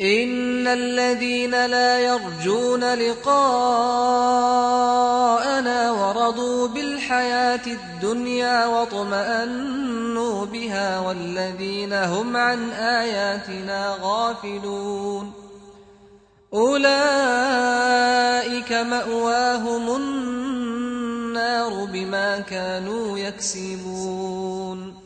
ان الذين لا يرجون لقاءنا ورضوا بالحياة الدنيا وطمئنوا بها والذين هم عن اياتنا غافلون اولئك ماواهم النار بما كانوا يكسبون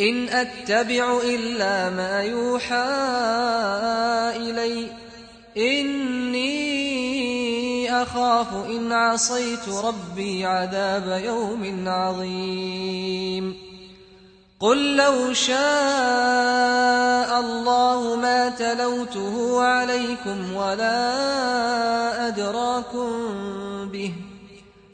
إن أتبع إلا ما يوحى إلي إني أخاف إن عصيت ربي عذاب يوم عظيم قل لو شاء الله ما تلوته عليكم ولا أدراكم به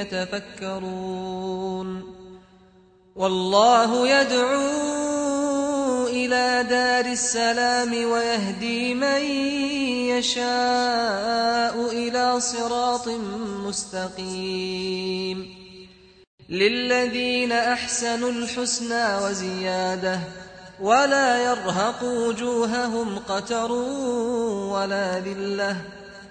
يتفكرون. والله يدعو إلى دار السلام ويهدي من يشاء إلى صراط مستقيم. للذين أحسنوا الحسنى وزيادة ولا يرهق وجوههم قتر ولا ذلة.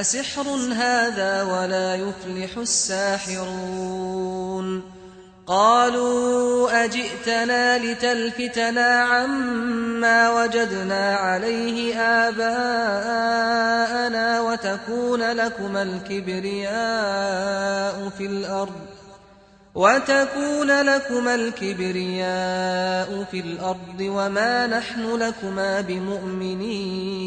أسحر هذا ولا يفلح الساحرون قالوا أجئتنا لتلفتنا عما وجدنا عليه آباءنا وتكون لكم الكبرياء في الأرض وتكون لكم الكبرياء في الأرض وما نحن لكما بمؤمنين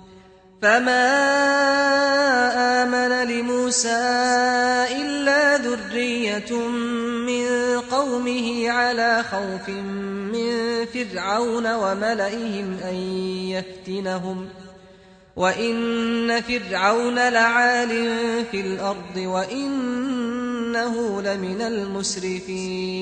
فما آمن لموسى إلا ذرية من قومه على خوف من فرعون وملئهم أن يفتنهم وإن فرعون لعال في الأرض وإنه لمن المسرفين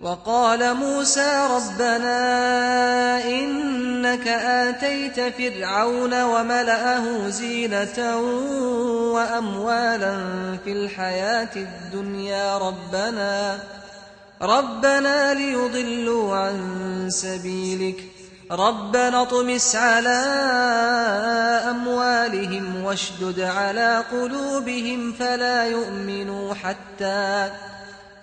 وقال موسى ربنا إنك آتيت فرعون وملأه زينة وأموالا في الحياة الدنيا ربنا ربنا ليضلوا عن سبيلك ربنا طمس على أموالهم واشدد على قلوبهم فلا يؤمنوا حتى يؤمنوا